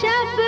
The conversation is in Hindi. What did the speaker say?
जब